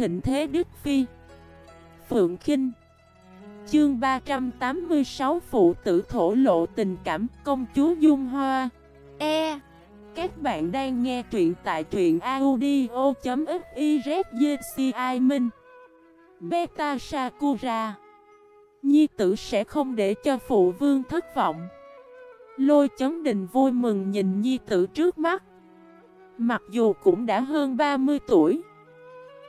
thịnh thế Đức Phi. Phượng Kinh. Chương 386 Phụ tử thổ lộ tình cảm, công chúa Dung Hoa. E. Các bạn đang nghe truyện tại truyện audio.xyzci Minh. Beta Sakura. Nhi tử sẽ không để cho phụ vương thất vọng. Lôi chấn đình vui mừng nhìn nhi tử trước mắt. Mặc dù cũng đã hơn 30 tuổi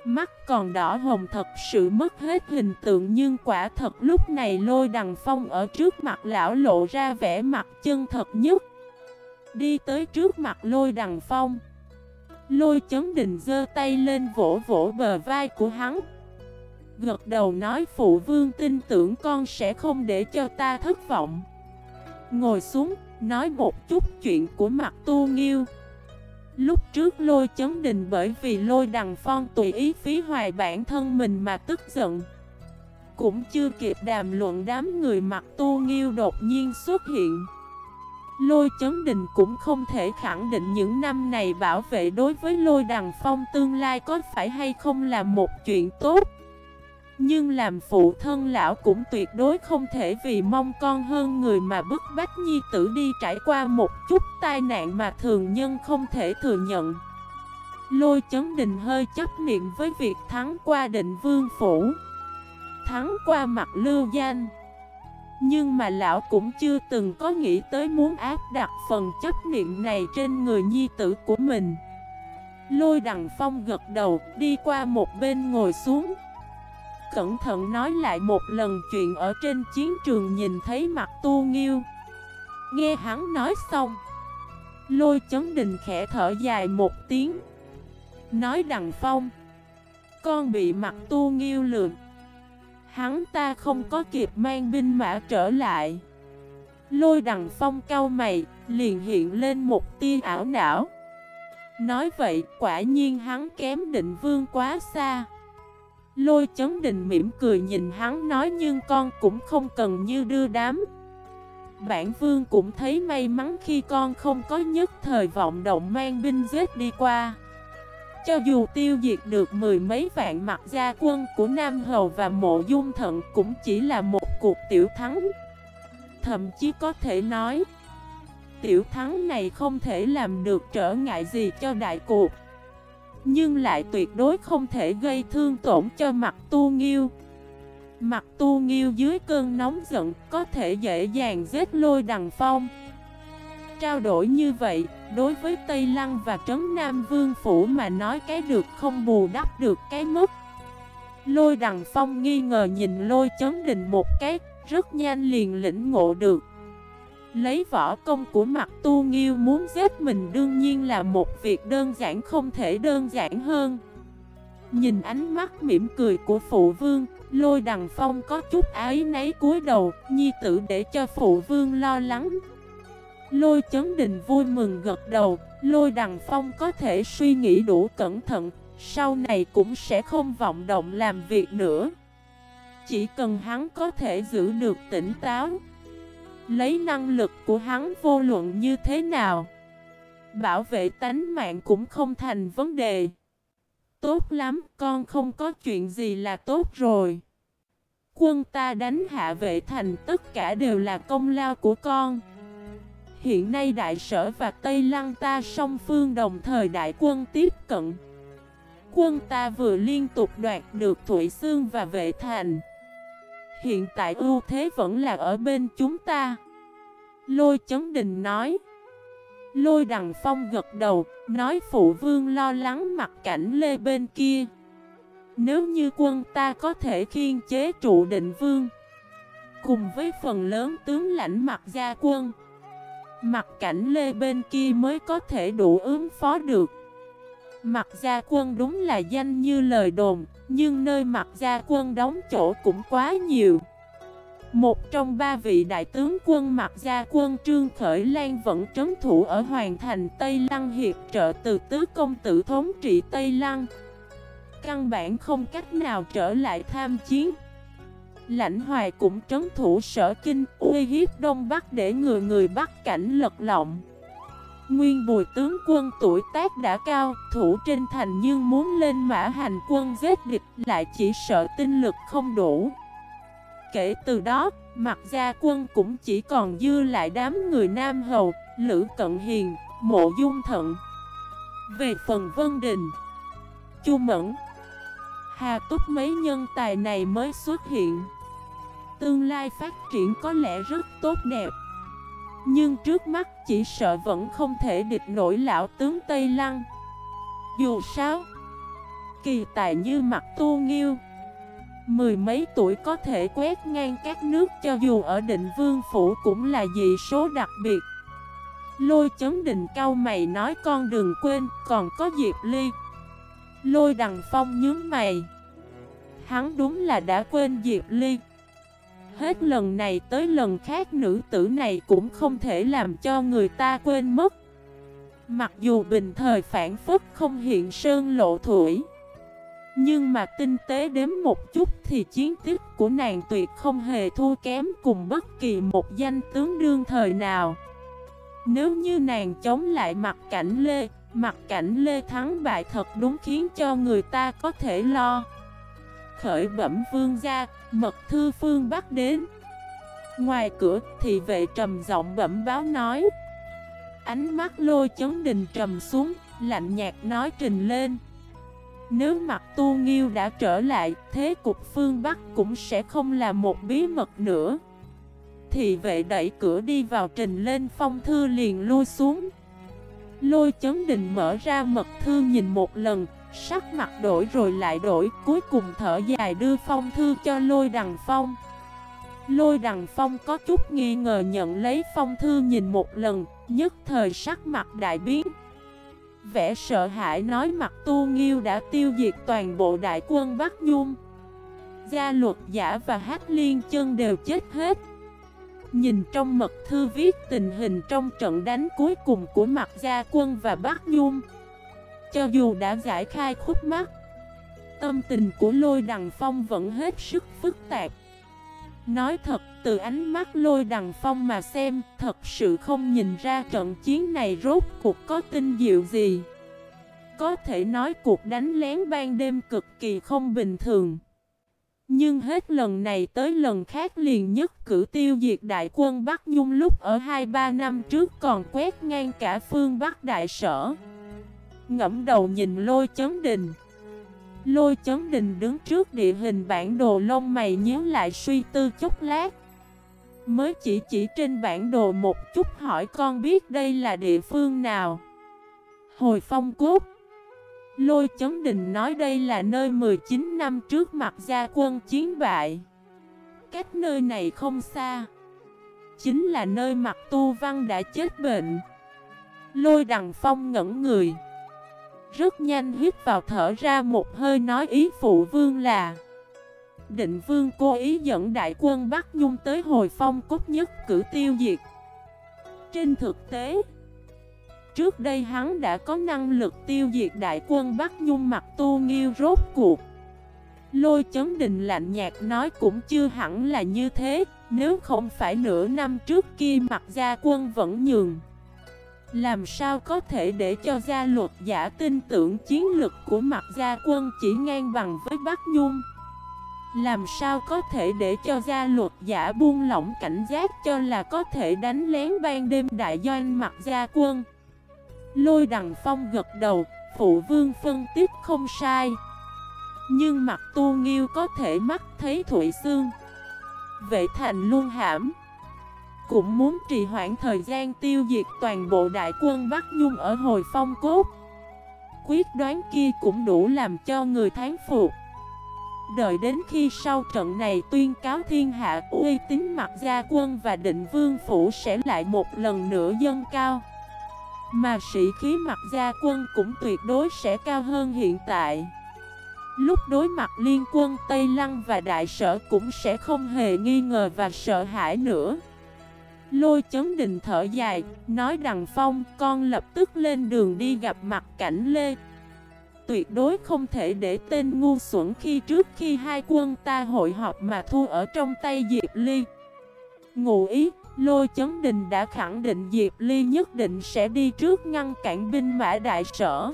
Mắt còn đỏ hồng thật sự mất hết hình tượng Nhưng quả thật lúc này lôi đằng phong ở trước mặt lão lộ ra vẻ mặt chân thật nhất. Đi tới trước mặt lôi đằng phong. Lôi chấn đình giơ tay lên vỗ vỗ bờ vai của hắn. Gật đầu nói phụ vương tin tưởng con sẽ không để cho ta thất vọng. Ngồi xuống, nói một chút chuyện của mặt tu nghiêu. Lúc trước lôi chấn đình bởi vì lôi đằng phong tùy ý phí hoài bản thân mình mà tức giận. Cũng chưa kịp đàm luận đám người mặt tu nghiêu đột nhiên xuất hiện. Lôi chấn đình cũng không thể khẳng định những năm này bảo vệ đối với lôi đằng phong tương lai có phải hay không là một chuyện tốt nhưng làm phụ thân lão cũng tuyệt đối không thể vì mong con hơn người mà bức bách nhi tử đi trải qua một chút tai nạn mà thường nhân không thể thừa nhận. Lôi chấn đình hơi chấp niệm với việc thắng qua định vương phủ. Thắng qua mặt lưu danh. Nhưng mà lão cũng chưa từng có nghĩ tới muốn áp đặt phần chấp niệm này trên người nhi tử của mình. Lôi đằng phong gật đầu, đi qua một bên ngồi xuống cẩn thận nói lại một lần chuyện ở trên chiến trường nhìn thấy mặt tu nghiêu. Nghe hắn nói xong, Lôi chấn đình khẽ thở dài một tiếng, Nói đằng phong, Con bị mặt tu nghiêu lượt Hắn ta không có kịp mang binh mã trở lại. Lôi đằng phong cau mày, Liền hiện lên một tia ảo não. Nói vậy, quả nhiên hắn kém định vương quá xa. Lôi chấn đình mỉm cười nhìn hắn nói nhưng con cũng không cần như đưa đám. Bản vương cũng thấy may mắn khi con không có nhất thời vọng động mang binh giết đi qua. Cho dù tiêu diệt được mười mấy vạn mặt gia quân của Nam Hầu và Mộ Dung Thận cũng chỉ là một cuộc tiểu thắng. Thậm chí có thể nói, Tiểu thắng này không thể làm được trở ngại gì cho đại cuộc nhưng lại tuyệt đối không thể gây thương tổn cho mặt tu nghiêu. Mặt tu nghiêu dưới cơn nóng giận có thể dễ dàng giết lôi đằng phong. Trao đổi như vậy, đối với Tây Lăng và Trấn Nam Vương Phủ mà nói cái được không bù đắp được cái mất Lôi đằng phong nghi ngờ nhìn lôi chấn đình một cái, rất nhanh liền lĩnh ngộ được. Lấy võ công của mặt tu nghiêu muốn giết mình đương nhiên là một việc đơn giản không thể đơn giản hơn. Nhìn ánh mắt mỉm cười của phụ vương, Lôi đằng phong có chút ái nấy cúi đầu, Nhi tử để cho phụ vương lo lắng. Lôi chấn đình vui mừng gật đầu, Lôi đằng phong có thể suy nghĩ đủ cẩn thận, Sau này cũng sẽ không vọng động làm việc nữa. Chỉ cần hắn có thể giữ được tỉnh táo Lấy năng lực của hắn vô luận như thế nào. Bảo vệ tánh mạng cũng không thành vấn đề. Tốt lắm, con không có chuyện gì là tốt rồi. Quân ta đánh hạ vệ thành tất cả đều là công lao của con. Hiện nay đại sở và Tây Lăng ta song phương đồng thời đại quân tiếp cận. Quân ta vừa liên tục đoạt được Thụy Sương và vệ thành. Hiện tại ưu thế vẫn là ở bên chúng ta. Lôi chấn đình nói. Lôi đằng phong gật đầu, Nói phụ vương lo lắng mặt cảnh lê bên kia. Nếu như quân ta có thể khiên chế trụ định vương, Cùng với phần lớn tướng lãnh mặt gia quân, Mặt cảnh lê bên kia mới có thể đủ ứng phó được. Mặt gia quân đúng là danh như lời đồn. Nhưng nơi mặt gia quân đóng chỗ cũng quá nhiều một trong ba vị đại tướng quân mặt gia quân Trương Khởi Lan vẫn trấn thủ ở Hoàng thành Tây Lăng hiệp trợ từ tứ công tử thống trị Tây Lăng. Căn bản không cách nào trở lại tham chiến. Lãnh hoài cũng trấn thủ sở kinh, uy hiếp Đông Bắc để người người bắc cảnh lật lọng. Nguyên bùi tướng quân tuổi tác đã cao, thủ trên thành nhưng muốn lên mã hành quân giết địch lại chỉ sợ tinh lực không đủ. Kể từ đó, mặt gia quân cũng chỉ còn dư lại đám người Nam Hầu, Lữ Cận Hiền, Mộ Dung Thận. Về phần Vân Đình, Chu Mẫn, Hà Túc mấy nhân tài này mới xuất hiện. Tương lai phát triển có lẽ rất tốt đẹp. Nhưng trước mắt chỉ sợ vẫn không thể địch nổi lão tướng Tây Lăng. Dù sao, Kỳ tài như mặt tu nghiêu, Mười mấy tuổi có thể quét ngang các nước cho dù ở định vương phủ cũng là dị số đặc biệt. Lôi chấn định cao mày nói con đừng quên, còn có Diệp Ly. Lôi đằng phong nhướng mày. Hắn đúng là đã quên Diệp Ly. Hết lần này tới lần khác, nữ tử này cũng không thể làm cho người ta quên mất. Mặc dù bình thời phản phất không hiện sơn lộ thủy, Nhưng mà tinh tế đếm một chút thì chiến tích của nàng tuyệt không hề thua kém cùng bất kỳ một danh tướng đương thời nào. Nếu như nàng chống lại mặt cảnh Lê, Mặt cảnh Lê thắng bại thật đúng khiến cho người ta có thể lo khởi bẩm vương gia, mật thư phương bắc đến. Ngoài cửa thị vệ trầm giọng bẩm báo nói. Ánh mắt lôi chấn đình trầm xuống, lạnh nhạt nói trình lên. Nếu mặt tu nghiêu đã trở lại, thế cục phương Bắc cũng sẽ không là một bí mật nữa. thị vệ đẩy cửa đi vào trình lên phong thư liền lui xuống. Lôi chấn đình mở ra mật thư nhìn một lần, Sắc mặt đổi rồi lại đổi, Cuối cùng thở dài đưa phong thư cho lôi đằng phong. Lôi đằng phong có chút nghi ngờ nhận lấy phong thư nhìn một lần, Nhất thời sắc mặt đại biến. Vẻ sợ hãi nói mặt tu nghiêu đã tiêu diệt toàn bộ đại quân Bắc Nhung. Gia luật giả và hát liên chân đều chết hết. Nhìn trong mật thư viết tình hình trong trận đánh cuối cùng của mặt gia quân và Bắc Nhung cho dù đã giải khai khúc mắt Tâm tình của lôi đằng phong vẫn hết sức phức tạp. Nói thật, từ ánh mắt lôi đằng phong mà xem Thật sự không nhìn ra trận chiến này rốt cuộc có tinh diệu gì. Có thể nói cuộc đánh lén ban đêm cực kỳ không bình thường. Nhưng hết lần này tới lần khác liền nhất cử tiêu diệt đại quân Bắc Nhung lúc ở 2-3 năm trước còn quét ngang cả phương Bắc Đại Sở ngẫm đầu nhìn lôi chấn đình. Lôi chấn đình đứng trước địa hình bản đồ lông mày nhớ lại suy tư chút lát. Mới chỉ chỉ trên bản đồ một chút hỏi con biết đây là địa phương nào. Hồi phong cốt. Lôi chấn đình nói đây là nơi 19 năm trước mặt gia quân chiến bại. Cách nơi này không xa. Chính là nơi mặt tu văn đã chết bệnh. Lôi đằng phong ngẩn người rất nhanh hít vào thở ra một hơi nói ý phụ vương là, Định vương cố ý dẫn đại quân Bắc Nhung tới hồi phong cốt nhất cử tiêu diệt. Trên thực tế, Trước đây hắn đã có năng lực tiêu diệt đại quân Bắc Nhung mặt tu nghiêu rốt cuộc. Lôi chấn đình lạnh nhạt nói cũng chưa hẳn là như thế, Nếu không phải nửa năm trước kia mặt gia quân vẫn nhường làm sao có thể để cho gia luật giả tin tưởng chiến lực của mặt gia quân chỉ ngang bằng với Bắc Nhung? Làm sao có thể để cho gia luật giả buông lỏng cảnh giác cho là có thể đánh lén ban đêm đại doanh mặt gia quân? Lôi đằng phong gật đầu, phụ vương phân tích không sai. Nhưng mặt tu nghiêu có thể mắt thấy thủy xương Vệ thành luôn hãm cũng muốn trì hoãn thời gian tiêu diệt toàn bộ đại quân Bắc Nhung ở hồi phong cốt. Quyết đoán kia cũng đủ làm cho người tháng phục. Đợi đến khi sau trận này tuyên cáo thiên hạ uy tín mặt gia quân và định vương phủ sẽ lại một lần nữa dâng cao. Mà sĩ khí mặt gia quân cũng tuyệt đối sẽ cao hơn hiện tại. Lúc đối mặt liên quân Tây Lăng và Đại Sở cũng sẽ không hề nghi ngờ và sợ hãi nữa. Lôi chấn đình thở dài, nói đằng phong con lập tức lên đường đi gặp mặt cảnh Lê. Tuyệt đối không thể để tên ngu xuẩn khi trước khi hai quân ta hội họp mà thua ở trong tay Diệp Ly. Ngụ ý, Lôi chấn đình đã khẳng định Diệp Ly nhất định sẽ đi trước ngăn cản binh mã đại sở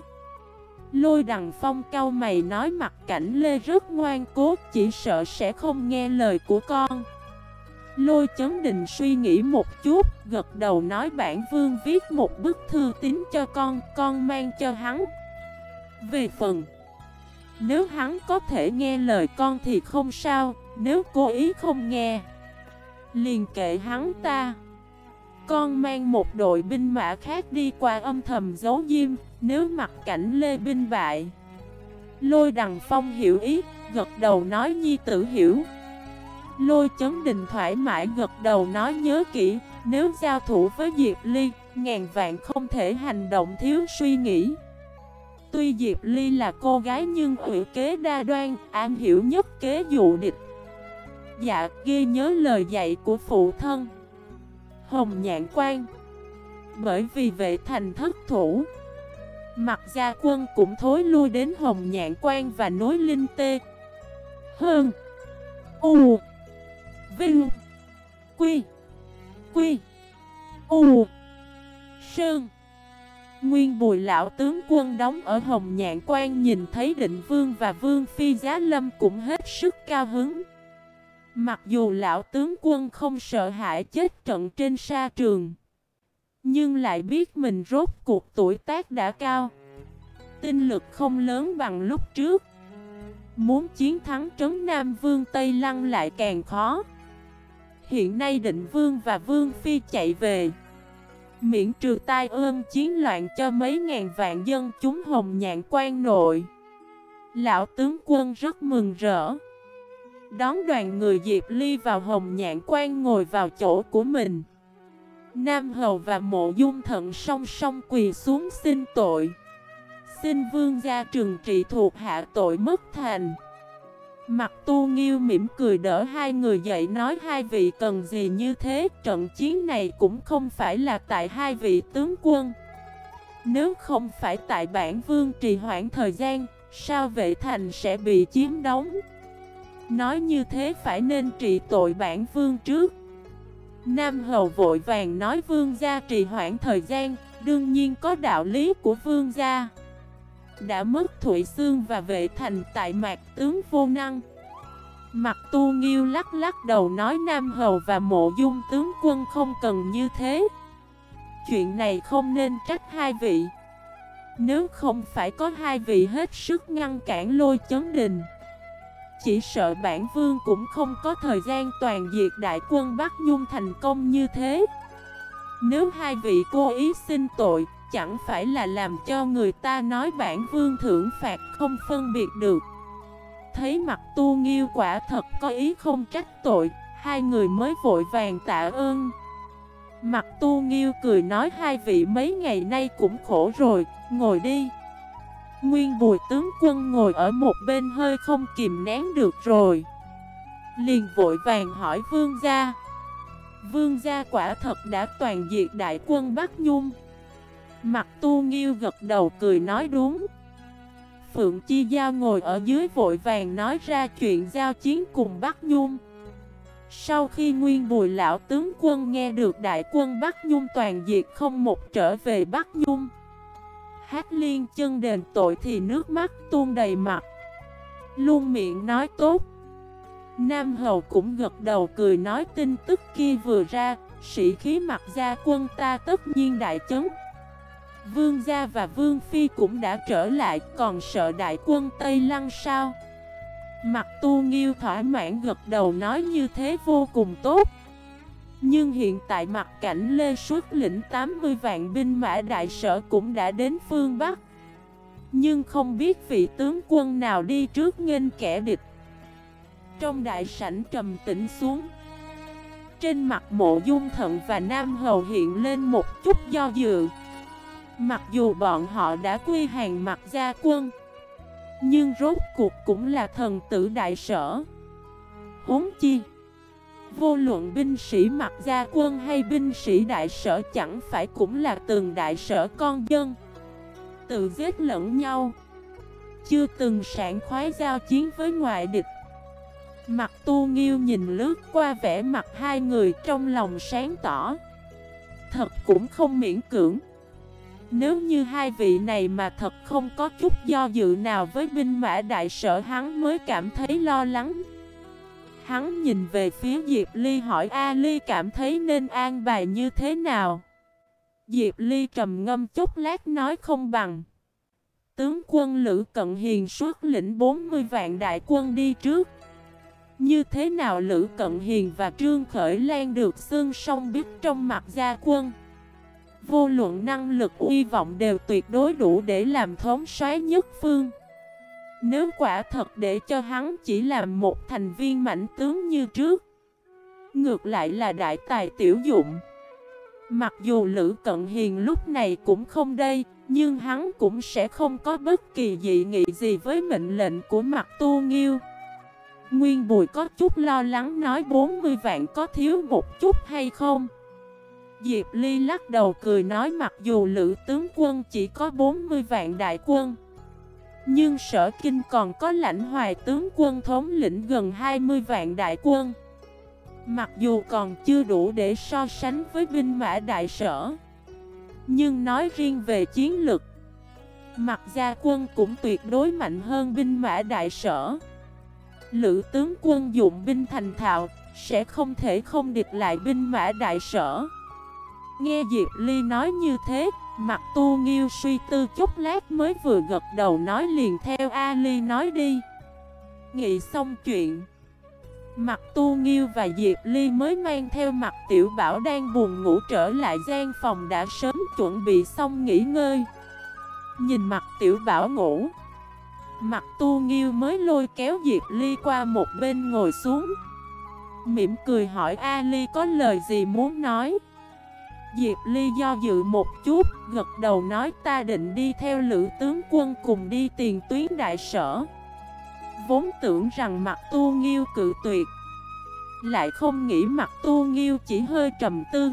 Lôi đằng phong cao mày nói mặt cảnh Lê rất ngoan cố Chỉ sợ sẽ không nghe lời của con Lôi chấn đình suy nghĩ một chút, Gật đầu nói bản vương viết một bức thư tín cho con Con mang cho hắn. Về phần, Nếu hắn có thể nghe lời con thì không sao, Nếu cố ý không nghe, Liền kệ hắn ta. Con mang một đội binh mã khác đi qua âm thầm giấu diêm Nếu mặt cảnh Lê binh bại. Lôi đằng phong hiểu ý, Gật đầu nói nhi tử hiểu. Lôi chấn đình thoải mái gật đầu nói nhớ kỹ, Nếu giao thủ với Diệp Ly, Ngàn vạn không thể hành động thiếu suy nghĩ. Tuy Diệp Ly là cô gái nhưng ủy kế đa đoan, Am hiểu nhất kế dụ địch. Dạ ghi nhớ lời dạy của phụ thân. Hồng nhạn quan Bởi vì vệ thành thất thủ Mặt gia quân cũng thối lui đến hồng nhạn quan và nối linh tê. Hơn. U. Vinh. Quy. Quy. U. Sơn. Nguyên bùi lão tướng quân đóng ở Hồng Nhạn Quan nhìn thấy định vương và vương phi giá lâm cũng hết sức cao hứng. Mặc dù lão tướng quân không sợ hãi chết trận trên sa trường, Nhưng lại biết mình rốt cuộc tuổi tác đã cao. Tinh lực không lớn bằng lúc trước. Muốn chiến thắng trấn Nam Vương Tây Lăng lại càng khó. Hiện nay định Vương và Vương Phi chạy về. Miễn trừ tai ương chiến loạn cho mấy ngàn vạn dân chúng hồng nhạn quan nội. Lão tướng quân rất mừng rỡ. Đón đoàn người Diệp Ly vào hồng nhạn quan ngồi vào chỗ của mình. Nam Hầu và Mộ Dung Thận song song quỳ xuống xin tội. Xin vương gia trừng trị thuộc hạ tội mất thành. Mặt tu nghiêu mỉm cười đỡ hai người dậy nói hai vị cần gì như thế, Trận chiến này cũng không phải là tại hai vị tướng quân. Nếu không phải tại bản vương trì hoãn thời gian, Sao vệ thành sẽ bị chiếm đóng? Nói như thế phải nên trị tội bản vương trước. Nam hầu vội vàng nói vương gia trì hoãn thời gian, Đương nhiên có đạo lý của vương gia. Đã mất Thụy Sương và vệ thành tại mạc tướng vô năng. Mặt tu nghiêu lắc lắc đầu nói Nam hầu và mộ dung tướng quân không cần như thế. Chuyện này không nên trách hai vị. Nếu không phải có hai vị hết sức ngăn cản lôi chấn đình, chỉ sợ bản vương cũng không có thời gian toàn diệt đại quân Bắc Nhung thành công như thế. Nếu hai vị cố ý xin tội Chẳng phải là làm cho người ta nói bản vương thưởng phạt không phân biệt được. Thấy mặt tu nghiêu quả thật có ý không trách tội, Hai người mới vội vàng tạ ơn. Mặt tu nghiêu cười nói hai vị mấy ngày nay cũng khổ rồi, Ngồi đi. Nguyên bùi tướng quân ngồi ở một bên hơi không kìm nén được rồi. Liền vội vàng hỏi vương gia. Vương gia quả thật đã toàn diệt đại quân Bắc Nhung. Mặt tu nghiêu gật đầu cười nói đúng. Phượng Chi Giao ngồi ở dưới vội vàng nói ra chuyện giao chiến cùng Bắc Nhung. Sau khi nguyên bùi lão tướng quân nghe được đại quân Bắc Nhung toàn diệt không một trở về Bắc Nhung, Hát liên chân đền tội thì nước mắt tuôn đầy mặt. Luôn miệng nói tốt. Nam Hầu cũng gật đầu cười nói tin tức kia vừa ra, Sĩ khí mặt gia quân ta tất nhiên đại chấn. Vương gia và Vương Phi cũng đã trở lại, Còn sợ đại quân Tây Lăng sao? Mặt tu nghiêu thỏa mãn gật đầu nói như thế vô cùng tốt. Nhưng hiện tại mặt cảnh Lê xuất lĩnh 80 vạn binh mã đại sở cũng đã đến phương Bắc. Nhưng không biết vị tướng quân nào đi trước nghênh kẻ địch. Trong đại sảnh trầm tĩnh xuống. Trên mặt mộ dung thận và Nam Hầu hiện lên một chút do dự. Mặc dù bọn họ đã quy hàng mặt gia quân, Nhưng rốt cuộc cũng là thần tử đại sở. Huống chi, Vô luận binh sĩ mặc gia quân hay binh sĩ đại sở chẳng phải cũng là từng đại sở con dân. Tự giết lẫn nhau, Chưa từng sản khoái giao chiến với ngoại địch. Mặt tu nghiêu nhìn lướt qua vẻ mặt hai người trong lòng sáng tỏ, Thật cũng không miễn cưỡng. Nếu như hai vị này mà thật không có chút do dự nào với binh mã đại sở, hắn mới cảm thấy lo lắng. Hắn nhìn về phía Diệp Ly hỏi, A Ly, cảm thấy nên an bài như thế nào? Diệp Ly trầm ngâm chút lát nói, không bằng. Tướng quân Lữ Cận Hiền xuất lĩnh 40 vạn đại quân đi trước. Như thế nào Lữ Cận Hiền và Trương Khởi Lan được xương song biết trong mặt gia quân? Vô luận năng lực, uy vọng đều tuyệt đối đủ để làm thống soái nhất phương. Nếu quả thật để cho hắn chỉ làm một thành viên mảnh tướng như trước, Ngược lại là đại tài tiểu dụng. Mặc dù Lữ Cận Hiền lúc này cũng không đây, Nhưng hắn cũng sẽ không có bất kỳ dị nghị gì với mệnh lệnh của mặt tu nghiêu. Nguyên Bùi có chút lo lắng nói 40 vạn có thiếu một chút hay không? Diệp Ly lắc đầu cười nói mặc dù lữ tướng quân chỉ có 40 vạn đại quân, Nhưng sở kinh còn có lãnh hoài tướng quân thống lĩnh gần 20 vạn đại quân. Mặc dù còn chưa đủ để so sánh với binh mã đại sở, Nhưng nói riêng về chiến lực Mặt gia quân cũng tuyệt đối mạnh hơn binh mã đại sở. Lữ tướng quân dụng binh thành thạo Sẽ không thể không địch lại binh mã đại sở. Nghe Diệp Ly nói như thế Mặt tu nghiêu suy tư chút lát mới vừa gật đầu nói liền theo A Ly nói đi. Nghị xong chuyện Mặt tu nghiêu và Diệp Ly mới mang theo mặt tiểu bảo đang buồn ngủ trở lại gian phòng đã sớm chuẩn bị xong nghỉ ngơi. Nhìn mặt tiểu bảo ngủ Mặt tu nghiêu mới lôi kéo Diệp Ly qua một bên ngồi xuống. Mỉm cười hỏi A Ly có lời gì muốn nói? Diệp Ly do dự một chút, Gật đầu nói ta định đi theo lữ tướng quân cùng đi tiền tuyến đại sở. Vốn tưởng rằng mặt tu nghiêu cự tuyệt, Lại không nghĩ mặt tu nghiêu chỉ hơi trầm tư.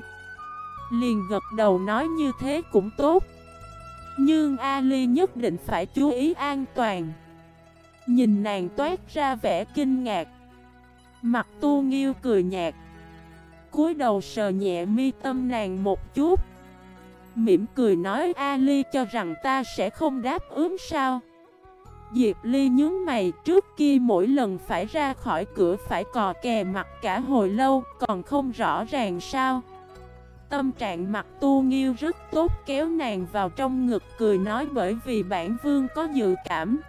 Liền gật đầu nói như thế cũng tốt. Nhưng Ali nhất định phải chú ý an toàn. Nhìn nàng toát ra vẻ kinh ngạc. Mặt tu nghiêu cười nhạt cúi đầu sờ nhẹ mi tâm nàng một chút. Mỉm cười nói Ali cho rằng ta sẽ không đáp ứng sao? Diệp Ly nhướng mày, trước kia mỗi lần phải ra khỏi cửa phải cò kè mặt cả hồi lâu, còn không rõ ràng sao? Tâm trạng mặt tu nghiêu rất tốt, kéo nàng vào trong ngực cười nói bởi vì bản vương có dự cảm.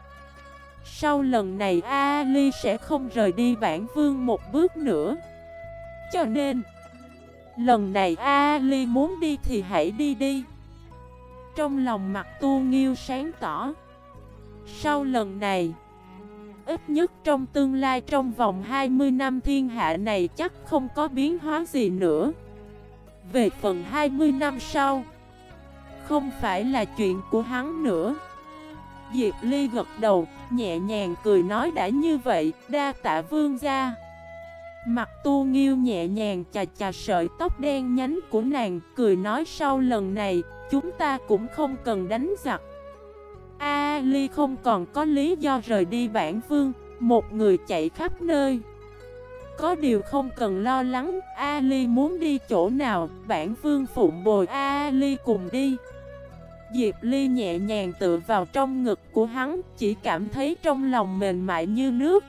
Sau lần này Ali sẽ không rời đi bản vương một bước nữa. Cho nên Lần này Ali muốn đi thì hãy đi đi. Trong lòng mặt tu nghiêu sáng tỏ. Sau lần này Ít nhất trong tương lai trong vòng 20 năm thiên hạ này chắc không có biến hóa gì nữa. Về phần 20 năm sau Không phải là chuyện của hắn nữa. Diệp Ly gật đầu, nhẹ nhàng cười nói đã như vậy, đa tạ vương gia. Mặt tu nghiêu nhẹ nhàng chà chà sợi tóc đen nhánh của nàng, cười nói sau lần này, chúng ta cũng không cần đánh giặc A Ly không còn có lý do rời đi bản vương, một người chạy khắp nơi. Có điều không cần lo lắng, A Ly muốn đi chỗ nào, bản vương phụng bồi A Ly cùng đi. Diệp Ly nhẹ nhàng tựa vào trong ngực của hắn, chỉ cảm thấy trong lòng mềm mại như nước.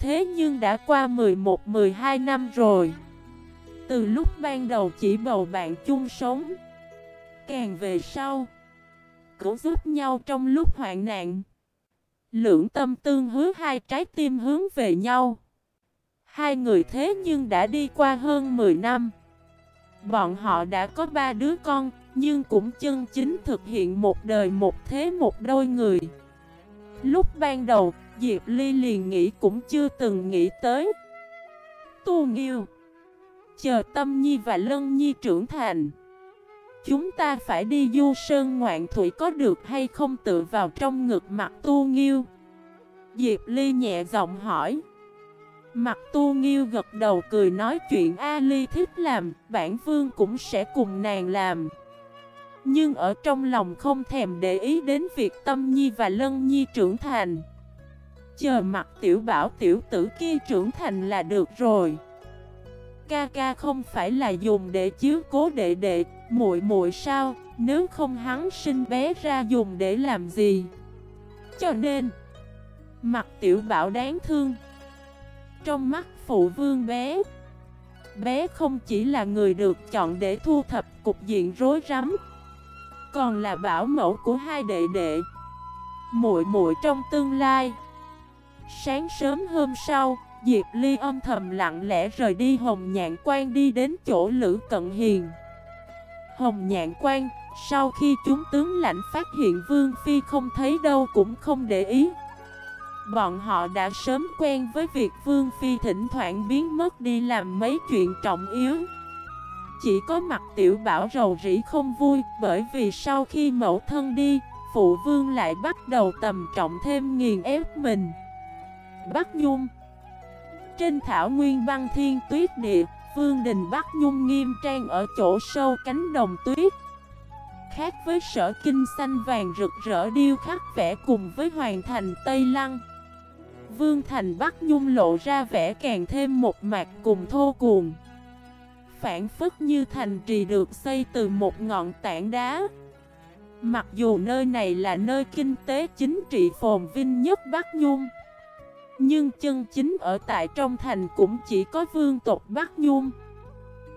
Thế nhưng đã qua 11-12 năm rồi. Từ lúc ban đầu chỉ bầu bạn chung sống, càng về sau cũng giúp nhau trong lúc hoạn nạn. Lưỡng tâm tương hứa hai trái tim hướng về nhau. Hai người thế nhưng đã đi qua hơn 10 năm. Bọn họ đã có ba đứa con, nhưng cũng chân chính thực hiện một đời một thế một đôi người. Lúc ban đầu, Diệp Ly liền nghĩ cũng chưa từng nghĩ tới. Tu Nghiêu. Chờ Tâm Nhi và Lân Nhi trưởng thành, Chúng ta phải đi du sơn ngoạn thủy có được hay không tự vào trong ngực mặt tu nghiêu? Diệp Ly nhẹ giọng hỏi. Mặt tu nghiêu gật đầu cười nói chuyện A Ly thích làm, Bản vương cũng sẽ cùng nàng làm. Nhưng ở trong lòng không thèm để ý đến việc Tâm Nhi và Lân Nhi trưởng thành. Chờ mặt tiểu bảo tiểu tử kia trưởng thành là được rồi. Ca ca không phải là dùng để chiếu cố đệ đệ, muội muội sao, nếu không hắn sinh bé ra dùng để làm gì? Cho nên Mặt tiểu bảo đáng thương. Trong mắt phụ vương bé Bé không chỉ là người được chọn để thu thập cục diện rối rắm Còn là bảo mẫu của hai đệ đệ. Muội muội trong tương lai Sáng sớm hôm sau, Diệp Ly âm thầm lặng lẽ rời đi Hồng Nhạn Quan đi đến chỗ Lữ Cận Hiền. Hồng Nhạn Quan, sau khi chúng tướng lãnh phát hiện Vương Phi không thấy đâu cũng không để ý. Bọn họ đã sớm quen với việc Vương Phi thỉnh thoảng biến mất đi làm mấy chuyện trọng yếu. Chỉ có mặt tiểu bảo rầu rĩ không vui Bởi vì sau khi mẫu thân đi, Phụ vương lại bắt đầu tầm trọng thêm nghiền ép mình. Bắc Nhung. Trên thảo nguyên băng thiên tuyết địa, Vương đình Bắc Nhung nghiêm trang ở chỗ sâu cánh đồng tuyết. Khác với sở kinh xanh vàng rực rỡ điêu khắc vẽ cùng với hoàng thành Tây Lăng, Vương thành Bắc Nhung lộ ra vẻ càng thêm một mạc cùng thô cuồng. Phản phức như thành trì được xây từ một ngọn tảng đá. Mặc dù nơi này là nơi kinh tế chính trị phồn vinh nhất Bắc Nhung nhưng chân chính ở tại trong thành cũng chỉ có vương tộc Bắc Nhung.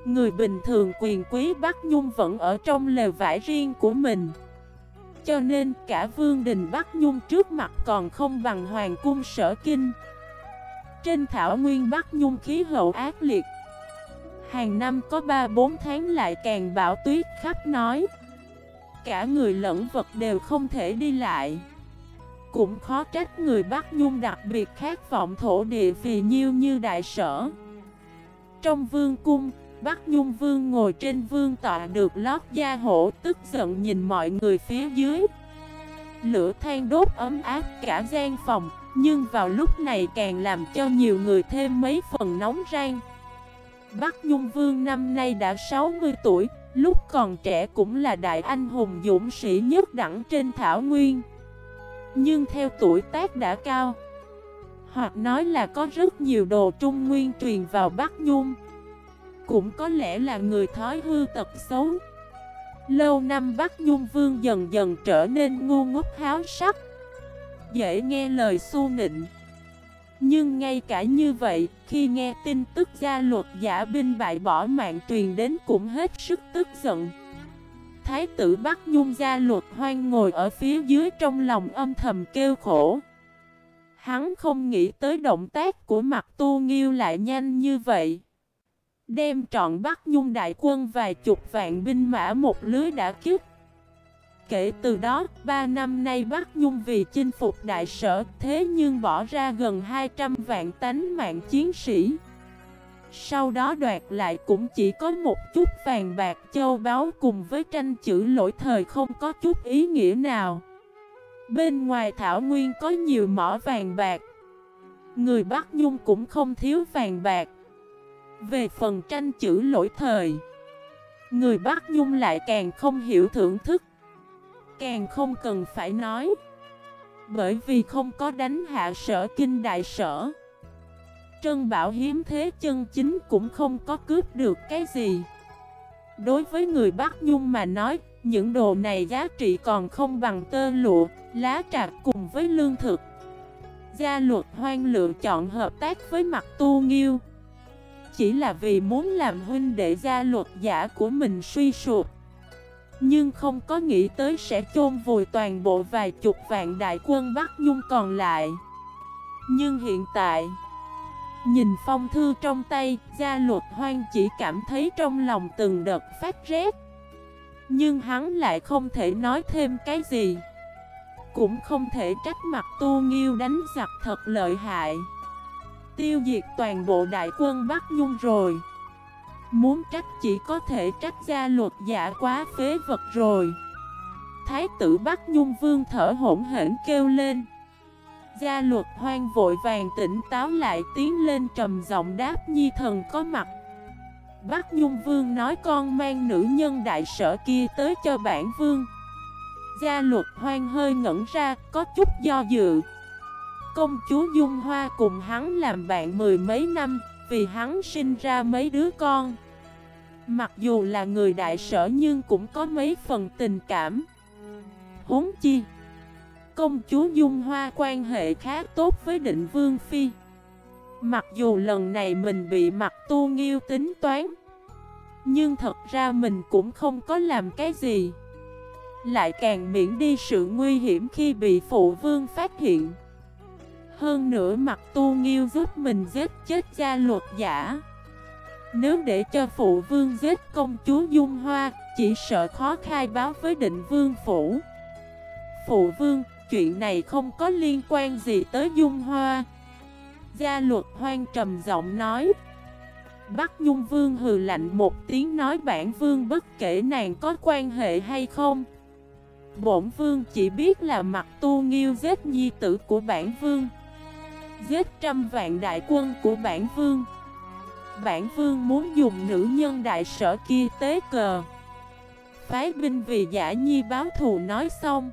Người bình thường quyền quý Bắc Nhung vẫn ở trong lều vải riêng của mình. Cho nên cả vương đình Bắc Nhung trước mặt còn không bằng hoàng cung sở kinh. Trên thảo nguyên Bắc Nhung khí hậu ác liệt. Hàng năm có 3-4 tháng lại càng bão tuyết khắp nói. Cả người lẫn vật đều không thể đi lại. Cũng khó trách người Bắc Nhung đặc biệt khát vọng thổ địa vì nhiêu như đại sở. Trong vương cung, Bắc Nhung Vương ngồi trên vương tọa được lót da hổ tức giận nhìn mọi người phía dưới. Lửa than đốt ấm áp cả gian phòng Nhưng vào lúc này càng làm cho nhiều người thêm mấy phần nóng rang. Bắc Nhung Vương năm nay đã 60 tuổi Lúc còn trẻ cũng là đại anh hùng dũng sĩ nhất đẳng trên thảo nguyên. Nhưng theo tuổi tác đã cao Hoặc nói là có rất nhiều đồ trung nguyên truyền vào Bắc Nhung cũng có lẽ là người thói hư tật xấu. Lâu năm Bắc Nhung Vương dần dần trở nên ngu ngốc háo sắc Dễ nghe lời su nịnh. Nhưng ngay cả như vậy, khi nghe tin tức gia luật giả binh bại bỏ mạng truyền đến cũng hết sức tức giận. Thái tử Bắc Nhung gia luật hoang ngồi ở phía dưới trong lòng âm thầm kêu khổ. Hắn không nghĩ tới động tác của mặt tu nghiêu lại nhanh như vậy. Đem trọn Bắc Nhung đại quân vài chục vạn binh mã một lưới đã kiếp Kể từ đó, ba năm nay Bắc Nhung vì chinh phục đại sở thế nhưng bỏ ra gần 200 vạn tánh mạng chiến sĩ. Sau đó đoạt lại cũng chỉ có một chút vàng bạc châu báu cùng với tranh chữ lỗi thời không có chút ý nghĩa nào. Bên ngoài Thảo Nguyên có nhiều mỏ vàng bạc. Người Bắc Nhung cũng không thiếu vàng bạc. Về phần tranh chữ lỗi thời, Người Bắc Nhung lại càng không hiểu thưởng thức. Càng không cần phải nói. Bởi vì không có đánh hạ sở kinh đại sở. Trân Bảo hiếm thế chân chính cũng không có cướp được cái gì. Đối với người Bắc Nhung mà nói Những đồ này giá trị còn không bằng tơ lụa, lá trà cùng với lương thực. Gia luật hoang lựa chọn hợp tác với mặt tu nghiêu. Chỉ là vì muốn làm huynh đệ gia luật giả của mình suy sụp. Nhưng không có nghĩ tới sẽ chôn vùi toàn bộ vài chục vạn đại quân Bắc Nhung còn lại. Nhưng hiện tại Nhìn phong thư trong tay, Gia luật hoang chỉ cảm thấy trong lòng từng đợt phát rét. Nhưng hắn lại không thể nói thêm cái gì. Cũng không thể trách mặt tu nghiêu đánh giặc thật lợi hại. Tiêu diệt toàn bộ đại quân Bắc Nhung rồi. Muốn trách chỉ có thể trách gia luật giả quá phế vật rồi. Thái tử Bắc Nhung Vương thở hỗn hển kêu lên. Gia luật hoang vội vàng tỉnh táo lại tiến lên trầm giọng đáp nhi thần có mặt. Bác Nhung Vương nói con mang nữ nhân đại sở kia tới cho bản vương. Gia luật hoang hơi ngẩn ra, có chút do dự. Công chúa Dung Hoa cùng hắn làm bạn mười mấy năm, Vì hắn sinh ra mấy đứa con. Mặc dù là người đại sở nhưng cũng có mấy phần tình cảm. Huống chi Công chúa Dung Hoa quan hệ khá tốt với định Vương Phi. Mặc dù lần này mình bị mặt tu nghiêu tính toán Nhưng thật ra mình cũng không có làm cái gì. Lại càng miễn đi sự nguy hiểm khi bị phụ vương phát hiện. Hơn nữa mặt tu nghiêu giúp mình giết chết gia luật giả. Nếu để cho phụ vương giết công chúa Dung Hoa Chỉ sợ khó khai báo với định vương phủ. Phụ vương, chuyện này không có liên quan gì tới Dung Hoa. Gia luật hoang trầm giọng nói. Bắc Nhung Vương hừ lạnh một tiếng nói bản vương bất kể nàng có quan hệ hay không. Bổn vương chỉ biết là mặt tu nghiêu giết nhi tử của bản vương. Giết trăm vạn đại quân của bản vương. Bản vương muốn dùng nữ nhân đại sở kia tế cờ. Phái binh vì giả nhi báo thù nói xong.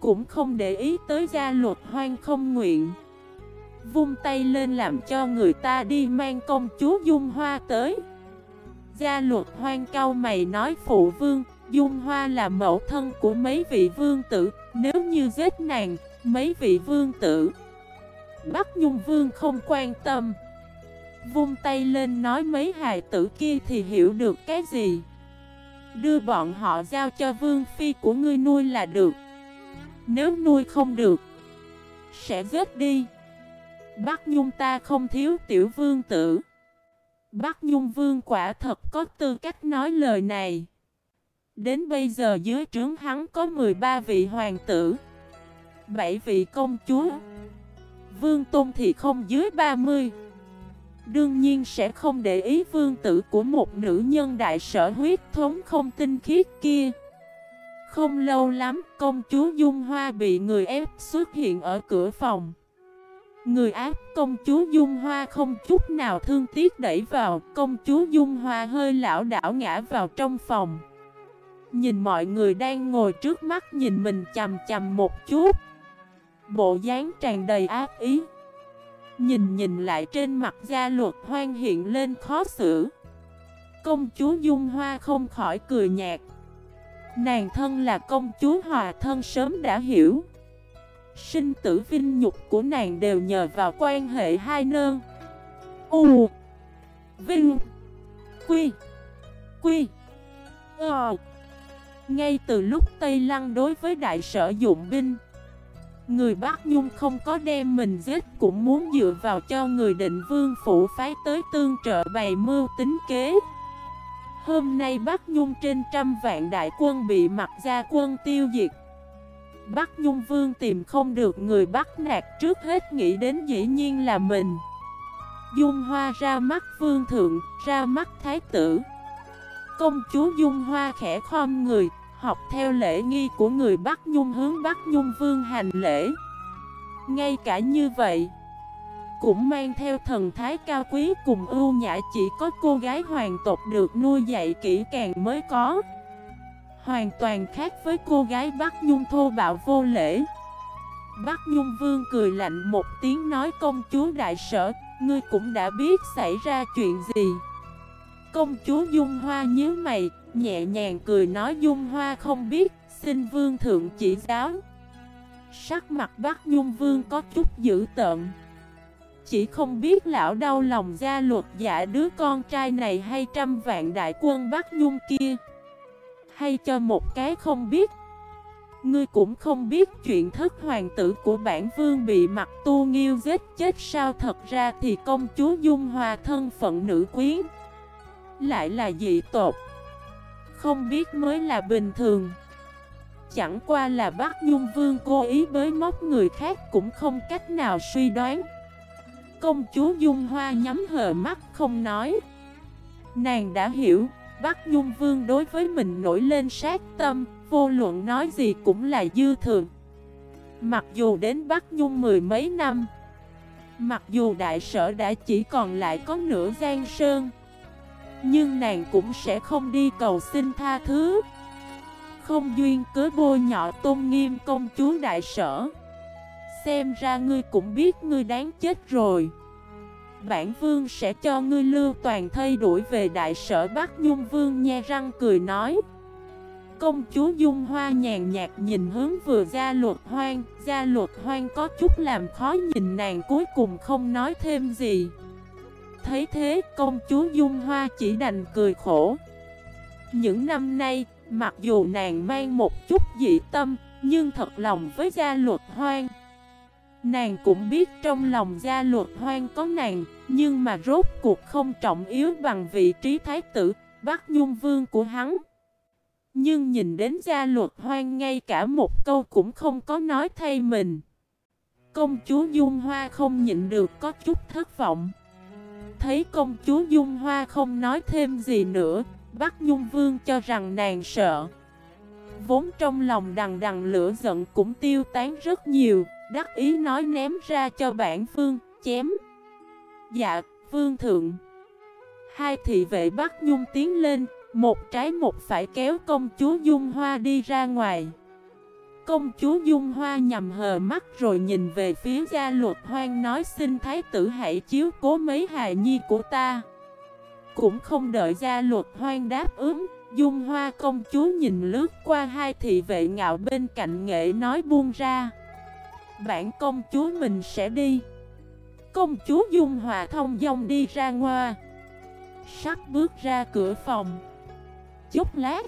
Cũng không để ý tới gia luật hoang không nguyện. Vung tay lên làm cho người ta đi mang công chúa Dung Hoa tới. Gia luật hoang cao mày nói phụ vương Dung Hoa là mẫu thân của mấy vị vương tử. Nếu như giết nàng, mấy vị vương tử Bắc Nhung Vương không quan tâm. Vung tay lên nói mấy hài tử kia thì hiểu được cái gì? Đưa bọn họ giao cho vương phi của ngươi nuôi là được. Nếu nuôi không được, Sẽ vết đi Bắc Nhung ta không thiếu tiểu vương tử. Bắc Nhung vương quả thật có tư cách nói lời này. Đến bây giờ dưới trướng hắn có 13 vị hoàng tử. 7 vị công chúa. Vương Tôn thì không dưới 30. Đương nhiên sẽ không để ý vương tử của một nữ nhân đại sở huyết thống không tinh khiết kia. Không lâu lắm, công chúa Dung Hoa bị người ép xuất hiện ở cửa phòng. Người ác công chúa Dung Hoa không chút nào thương tiếc đẩy vào. Công chúa Dung Hoa hơi lão đảo ngã vào trong phòng. Nhìn mọi người đang ngồi trước mắt nhìn mình chầm chầm một chút. Bộ dáng tràn đầy ác ý. Nhìn nhìn lại trên mặt gia luật hoang hiện lên khó xử. Công chúa Dung Hoa không khỏi cười nhạt. Nàng thân là công chúa hòa thân sớm đã hiểu. Sinh tử vinh nhục của nàng đều nhờ vào quan hệ hai nơn U, Vinh, Quy Quy Ờ. Ngay từ lúc Tây Lăng đối với đại sở dụng binh, Người Bắc Nhung không có đem mình giết cũng muốn dựa vào cho người định vương phủ phái tới tương trợ bày mưu tính kế. Hôm nay Bắc Nhung trên trăm vạn đại quân bị mặt gia quân tiêu diệt. Bắc Nhung Vương tìm không được người bắt nạt trước hết nghĩ đến dĩ nhiên là mình. Dung Hoa ra mắt Vương Thượng, ra mắt Thái tử. Công chúa Dung Hoa khẽ khom người, học theo lễ nghi của người Bắc Nhung hướng Bắc Nhung Vương hành lễ. Ngay cả như vậy cũng mang theo thần thái cao quý cùng ưu nhã, chỉ có cô gái hoàng tộc được nuôi dạy kỹ càng mới có. Hoàn toàn khác với cô gái Bắc Nhung thô bạo vô lễ. Bắc Nhung Vương cười lạnh một tiếng nói, công chúa đại sở, Ngươi cũng đã biết xảy ra chuyện gì. Công chúa Dung Hoa nhớ mày, Nhẹ nhàng cười nói, Dung Hoa không biết, Xin Vương Thượng chỉ giáo. Sắc mặt Bắc Nhung Vương có chút dữ tợn. Chỉ không biết lão đau lòng gia luật giả đứa con trai này hay trăm vạn đại quân Bắc Nhung kia. Hay cho một cái không biết. Ngươi cũng không biết chuyện thất hoàng tử của bản vương bị mặt tu nghiêu giết chết sao Thật ra thì công chúa Dung Hòa thân phận nữ quyến Lại là dị tột Không biết mới là bình thường. Chẳng qua là bác Nhung Vương cố ý bới móc người khác cũng không cách nào suy đoán. Công chúa Dung Hoa nhắm hờ mắt không nói Nàng đã hiểu Bắc Nhung Vương đối với mình nổi lên sát tâm, vô luận nói gì cũng là dư thường. Mặc dù đến Bắc Nhung mười mấy năm, mặc dù đại sở đã chỉ còn lại có nửa gian sơn, nhưng nàng cũng sẽ không đi cầu xin tha thứ. Không duyên cớ bôi nhọ tôn nghiêm công chúa đại sở xem ra ngươi cũng biết ngươi đáng chết rồi. Bản vương sẽ cho ngươi lưu toàn thây đuổi về đại sở Bắc Nhung Vương nhe răng cười nói. Công chúa Dung Hoa nhàn nhạt nhìn hướng vừa gia luật hoang Gia luật hoang có chút làm khó nhìn nàng cuối cùng không nói thêm gì. Thấy thế, công chúa Dung Hoa chỉ đành cười khổ. Những năm nay, mặc dù nàng mang một chút dị tâm, Nhưng thật lòng với gia luật hoang Nàng cũng biết trong lòng gia luật hoang có nàng, Nhưng mà rốt cuộc không trọng yếu bằng vị trí thái tử, Bắc Nhung Vương của hắn. Nhưng nhìn đến gia luật hoang ngay cả một câu cũng không có nói thay mình. Công chúa Dung Hoa không nhịn được có chút thất vọng. Thấy công chúa Dung Hoa không nói thêm gì nữa, Bắc Nhung Vương cho rằng nàng sợ. Vốn trong lòng đằng đằng lửa giận cũng tiêu tán rất nhiều. Đắc ý nói ném ra cho bản vương, chém. Dạ, vương thượng. Hai thị vệ bắt Nhung tiến lên Một trái một phải kéo công chúa Dung Hoa đi ra ngoài. Công chúa Dung Hoa nhầm hờ mắt rồi nhìn về phía gia luật hoang nói xin thái tử hãy chiếu cố mấy hài nhi của ta. Cũng không đợi gia luật hoang đáp ứng Dung Hoa công chúa nhìn lướt qua hai thị vệ ngạo bên cạnh nghệ nói buông ra. Bản công chúa mình sẽ đi. Công chúa Dung Hòa thông dong đi ra ngoa. Sắp bước ra cửa phòng. Chút lát,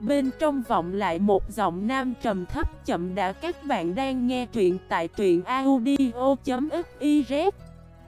Bên trong vọng lại một giọng nam trầm thấp chậm đã các bạn đang nghe truyện tại truyện audio.fif